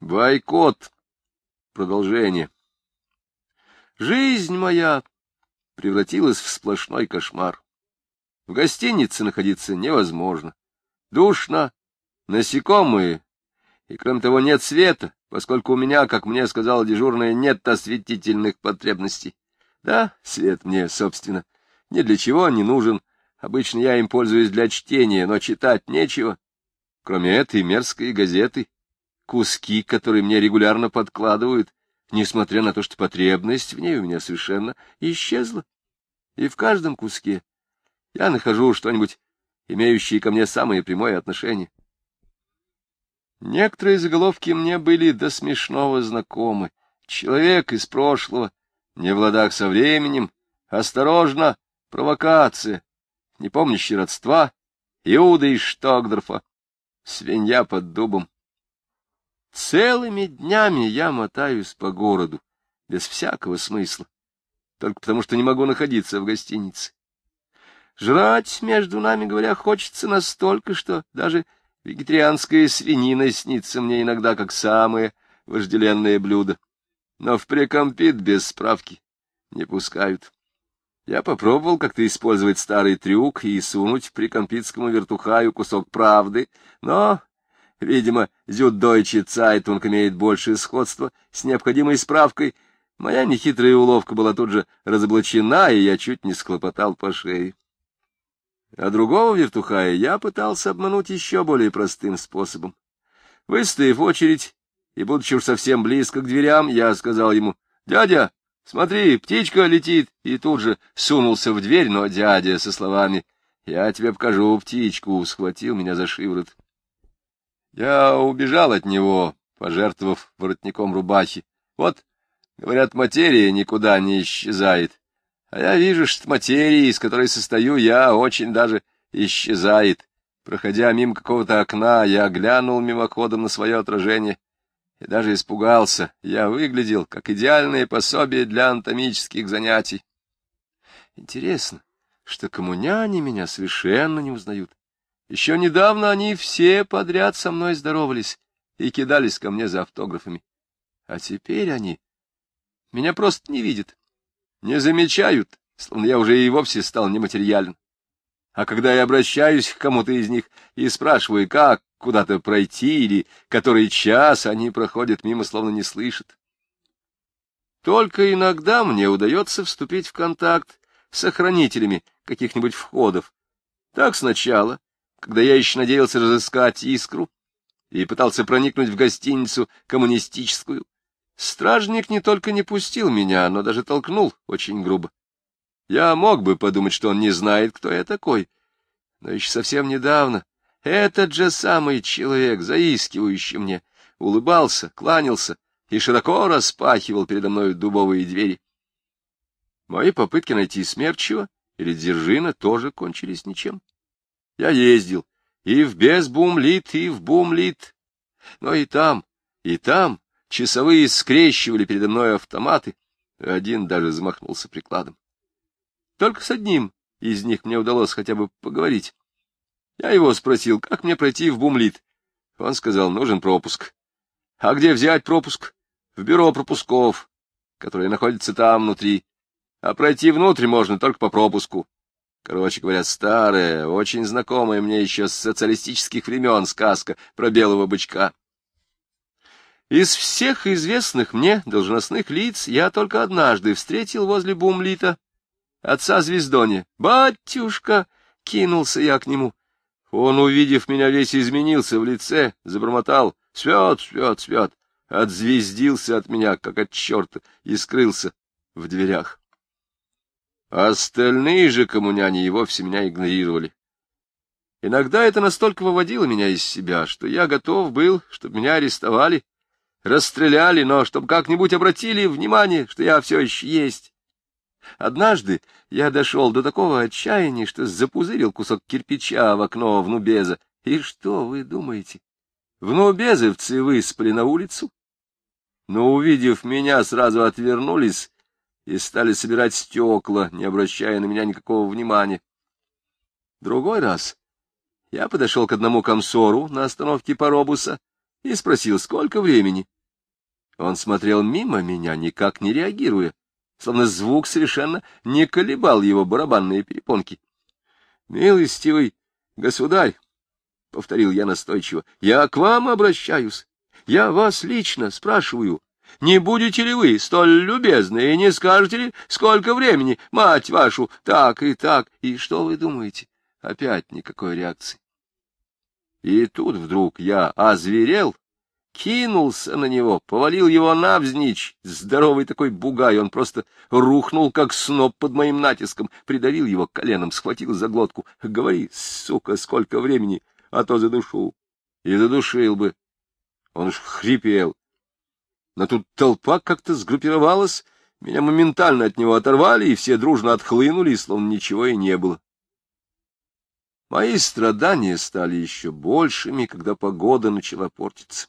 Бойкот. Продолжение. Жизнь моя превратилась в сплошной кошмар. В гостинице находиться невозможно. Душно, насекомые, и, кроме того, нет света, поскольку у меня, как мне сказала дежурная, нет осветительных потребностей. Да, свет мне, собственно, ни для чего не нужен. Обычно я им пользуюсь для чтения, но читать нечего. Кроме этой мерзкой газеты, куски, которые мне регулярно подкладывают, несмотря на то, что потребность в ней у меня совершенно исчезла. И в каждом куске я нахожу что-нибудь, имеющее ко мне самое прямое отношение. Некоторые заголовки мне были до смешного знакомы. Человек из прошлого, не в ладах со временем, осторожно, провокация, не помнящий родства, Иуда из Штокдорфа, свинья под дубом. Целыми днями я мотаюсь по городу, без всякого смысла, только потому что не могу находиться в гостинице. Жрать, между нами говоря, хочется настолько, что даже вегетарианская свинина снится мне иногда как самое вожделенное блюдо. Но в прекомпит без справки не пускают. Я попробовал как-то использовать старый трюк и сунуть прикомпитскому вертухаю кусок правды, но, видимо, Зюддойче Цайтунг имеет большее сходство с необходимой справкой. Моя нехитрая уловка была тут же разоблачена, и я чуть не схлопотал по шее. А другого вертухая я пытался обмануть еще более простым способом. Выстояв очередь и будучи уж совсем близко к дверям, я сказал ему, «Дядя, Смотри, птичка летит, и тут же сунулся в дверь, но дядя со словами «Я тебе покажу птичку», схватил меня за шиворот. Я убежал от него, пожертвовав воротником рубахи. Вот, говорят, материя никуда не исчезает. А я вижу, что материя, из которой состою я, очень даже исчезает. Проходя мимо какого-то окна, я глянул мимоходом на свое отражение и даже испугался. Я выглядел как идеальное пособие для анатомических занятий. Интересно, что коммуняне меня совершенно не узнают. Еще недавно они все подряд со мной здоровались и кидались ко мне за автографами. А теперь они меня просто не видят, не замечают, словно я уже и вовсе стал нематериален. А когда я обращаюсь к кому-то из них и спрашиваю, как куда-то пройти или который час, они проходят мимо, словно не слышат. Только иногда мне удается вступить в контакт с охранителями каких-нибудь входов. Так сначала, когда я еще надеялся разыскать искру и пытался проникнуть в гостиницу коммунистическую, стражник не только не пустил меня, но даже толкнул очень грубо. Я мог бы подумать, что он не знает, кто я такой. Но еще совсем недавно этот же самый человек, заискивающий мне, улыбался, кланялся и широко распахивал передо мной дубовые двери. Мои попытки найти Смерчева или Дзержина тоже кончились ничем. Я ездил и в Безбумлит, и в Бумлит, но и там, и там часовые скрещивали передо мной автоматы, один даже замахнулся прикладом. Только с одним из них мне удалось хотя бы поговорить. Я его спросил, как мне пройти в Бумлит. Он сказал, нужен пропуск. А где взять пропуск? В бюро пропусков, которое находится там внутри. А пройти внутрь можно только по пропуску. Короче говоря, старая, очень знакомая мне еще с социалистических времен сказка про белого бычка. Из всех известных мне должностных лиц я только однажды встретил возле Бумлита отца Звездони. «Батюшка!» — кинулся я к нему. Он, увидев меня, весь изменился в лице, забормотал «Свят, свят, свят!» Отзвездился от меня, как от черта, и скрылся в дверях. Остальные же коммуняне и вовсе меня игнорировали. Иногда это настолько выводило меня из себя, что я готов был, чтобы меня арестовали, расстреляли, но чтобы как-нибудь обратили внимание, что я все еще есть. Однажды я дошел до такого отчаяния, что запузырил кусок кирпича в окно внубеза. И что вы думаете? Внубезовцы выспали на улицу, но, увидев меня, сразу отвернулись и стали собирать стекла, не обращая на меня никакого внимания. Другой раз я подошел к одному комсору на остановке паробуса и спросил, сколько времени. Он смотрел мимо меня, никак не реагируя, словно звук совершенно не колебал его барабанные перепонки. — Милостивый государь, — повторил я настойчиво, — я к вам обращаюсь. Я вас лично спрашиваю, не будете ли вы столь любезны и не скажете ли, сколько времени, мать вашу, так и так, и что вы думаете? Опять никакой реакции. И тут вдруг я озверел, кинулся на него, повалил его навзничь, здоровый такой бугай, он просто рухнул, как сноп под моим натиском, придавил его коленом, схватил за глотку. Говори, сука, сколько времени, а то задушу. И задушил бы. Он уж хрипел. Но тут толпа как-то сгруппировалась, меня моментально от него оторвали, и все дружно отхлынули, словно ничего и не было. Мои страдания стали еще большими, когда погода начала портиться.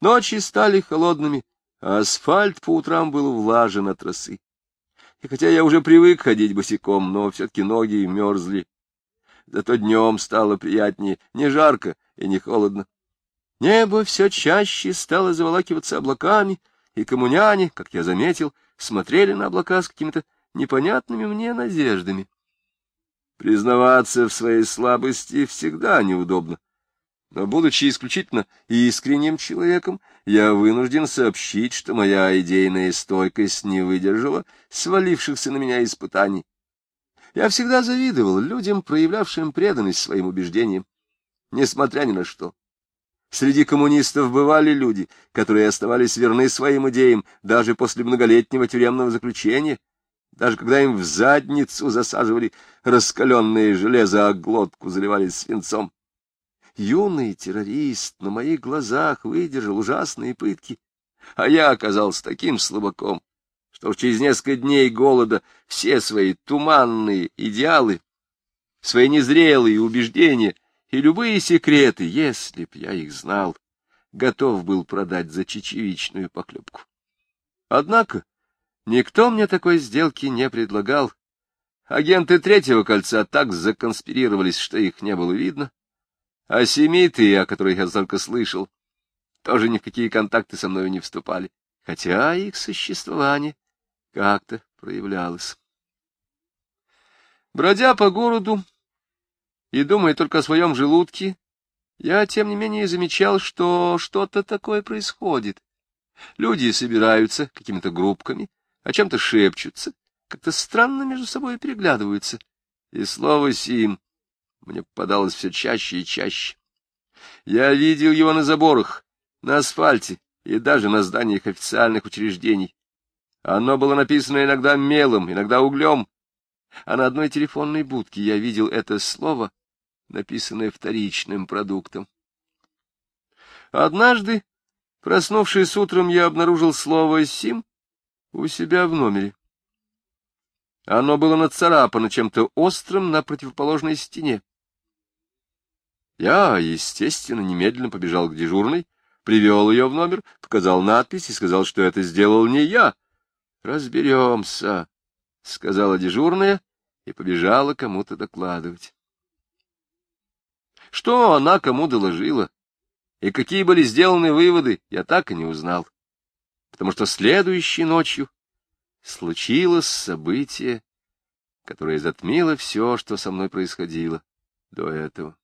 Ночи стали холодными, а асфальт по утрам был влажен от росы. И хотя я уже привык ходить босиком, но все-таки ноги мерзли. Зато днем стало приятнее, не жарко и не холодно. Небо все чаще стало заволакиваться облаками, и коммуняне, как я заметил, смотрели на облака с какими-то непонятными мне надеждами. Признаваться в своей слабости всегда неудобно. Но, будучи исключительно искренним человеком, я вынужден сообщить, что моя идейная стойкость не выдержала свалившихся на меня испытаний. Я всегда завидовал людям, проявлявшим преданность своим убеждениям, несмотря ни на что. Среди коммунистов бывали люди, которые оставались верны своим идеям даже после многолетнего тюремного заключения, даже когда им в задницу засаживали раскаленное железо, а глотку заливали свинцом. Юный террорист на моих глазах выдержал ужасные пытки, а я оказался таким слабаком, что через несколько дней голода все свои туманные идеалы, свои незрелые убеждения и любые секреты, если б я их знал, готов был продать за чечевичную поклепку. Однако никто мне такой сделки не предлагал. Агенты третьего кольца так законспирировались, что их не было видно. А семиты, о которых я только слышал, тоже ни в какие контакты со мной не вступали, хотя их существование как-то проявлялось. Бродя по городу, и, думая только о своем желудке, я, тем не менее, замечал, что что-то такое происходит. Люди собираются какими-то группками, о чем-то шепчутся, как-то странно между собой переглядываются. И слово «сим» мне попадалось все чаще и чаще. Я видел его на заборах, на асфальте и даже на зданиях официальных учреждений. Оно было написано иногда мелом, иногда углем, а на одной телефонной будке я видел это слово написанное вторичным продуктом. Однажды, проснувшись утром, я обнаружил слово «сим» у себя в номере. Оно было нацарапано чем-то острым на противоположной стене. Я, естественно, немедленно побежал к дежурной, привел ее в номер, показал надпись и сказал, что это сделал не я. «Разберемся», — сказала дежурная и побежала кому-то докладывать. Что она кому доложила и какие были сделаны выводы, я так и не узнал, потому что следующей ночью случилось событие, которое затмило все, что со мной происходило до этого.